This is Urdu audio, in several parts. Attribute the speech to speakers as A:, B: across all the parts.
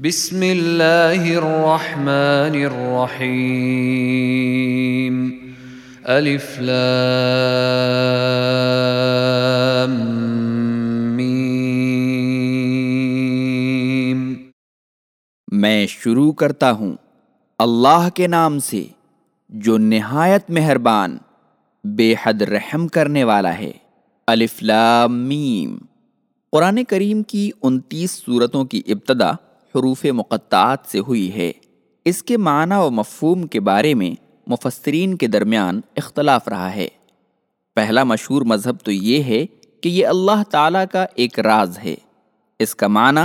A: بسم اللہ الرحمن الرحیم الف لام میم
B: میں شروع کرتا ہوں اللہ کے نام سے، جو نہایت مہربان، بے حد رحم کرنے والا ہے۔ الف لام میم۔ قرآن کریم کی انتیس صورتوں کی ابتدا حروف مقطعات سے ہوئی ہے۔ اس کے معنی و مفہوم کے بارے میں مفسرین کے درمیان اختلاف رہا ہے۔ پہلا مشہور مذہب تو یہ ہے کہ یہ اللہ تعالیٰ کا ایک راز ہے۔ اس کا معنی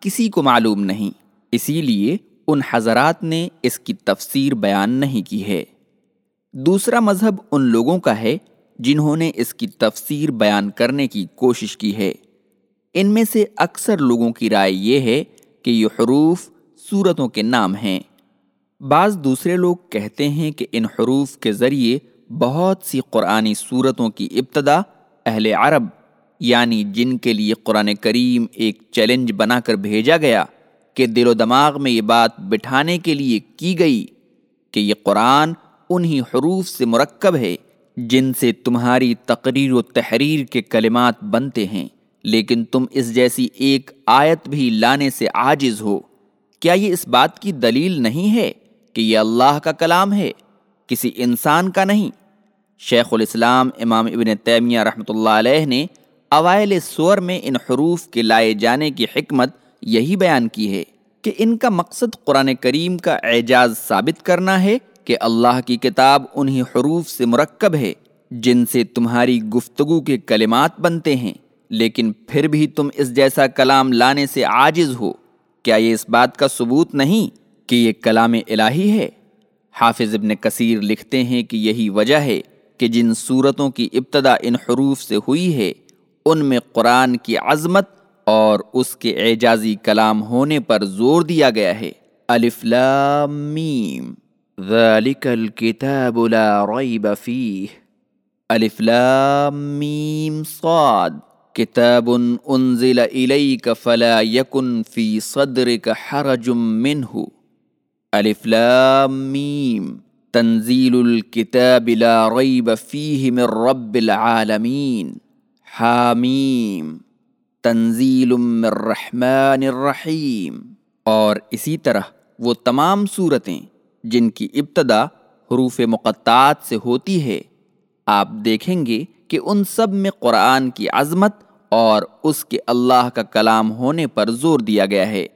B: کسی کو معلوم نہیں، اسی لیے ان حضرات نے اس کی تفسیر بیان نہیں کی ہے۔ دوسرا مذہب ان لوگوں کا ہے جنہوں نے اس کی تفسیر بیان کرنے کی کوشش کی ہے۔ ان میں سے اکثر لوگوں کی رائے یہ ہے کہ یہ حروف صورتوں کے نام ہیں۔ بعض دوسرے لوگ کہتے ہیں کہ ان حروف کے ذریعے بہت سی قرآنی صورتوں کی ابتدا اہل عرب یعنی جن کے لیے قرآن کریم ایک چیلنج بنا کر بھیجا گیا کہ دل و دماغ میں یہ بات بٹھانے کے لیے کی گئی کہ یہ قرآن انہی حروف سے مرکب ہے جن سے تمہاری تقریر و تحریر کے کلمات بنتے ہیں۔ لیکن تم اس جیسی ایک آیت بھی لانے سے عاجز ہو۔ کیا یہ اس بات کی دلیل نہیں ہے کہ یہ اللہ کا کلام ہے؟ کسی انسان کا نہیں۔ شیخ الاسلام امام ابن تیمیہ رحمۃ اللہ علیہ نے اوائل سور میں ان حروف کے لائے جانے کی حکمت یہی بیان کی ہے کہ ان کا مقصد قرآن کریم کا اعجاز ثابت کرنا ہے کہ اللہ کی کتاب انہی حروف سے مرکب ہے، جن سے تمہاری گفتگو کے کلمات بنتے ہیں۔ لیکن پھر بھی تم اس جیسا کلام لانے سے عاجز ہو۔ کیا یہ اس بات کا ثبوت نہیں کہ یہ کلام الہی ہے؟ حافظ ابن کثیر لکھتے ہیں کہ یہی وجہ ہے کہ جن صورتوں کی ابتدا ان حروف سے ہوئی ہے، ان میں قرآن کی عظمت اور اس کے اعجازی کلام ہونے پر زور دیا گیا ہے۔ الف لام میم۔ ذالک الکتاب لا ریب فیہ۔ الف لام میم صاد۔ کتاب انزل الیک فلا یکن فی صدرک حرج منہ الف لام میم تنزیل الكتاب لا ریب فیہ من رب العالمین حامیم تنزیل من الرحمن الرحیم اور اسی طرح وہ تمام صورتیں جن کی ابتدا حروف مقطعات سے ہوتی ہے، آپ دیکھیں گے کہ ان سب میں قرآن کی عظمت اور اس کے اللہ کا کلام ہونے پر زور دیا گیا ہے۔